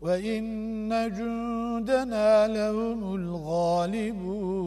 وَإِنَّ جُندَنَا لَهُمُ الْغَالِبُونَ.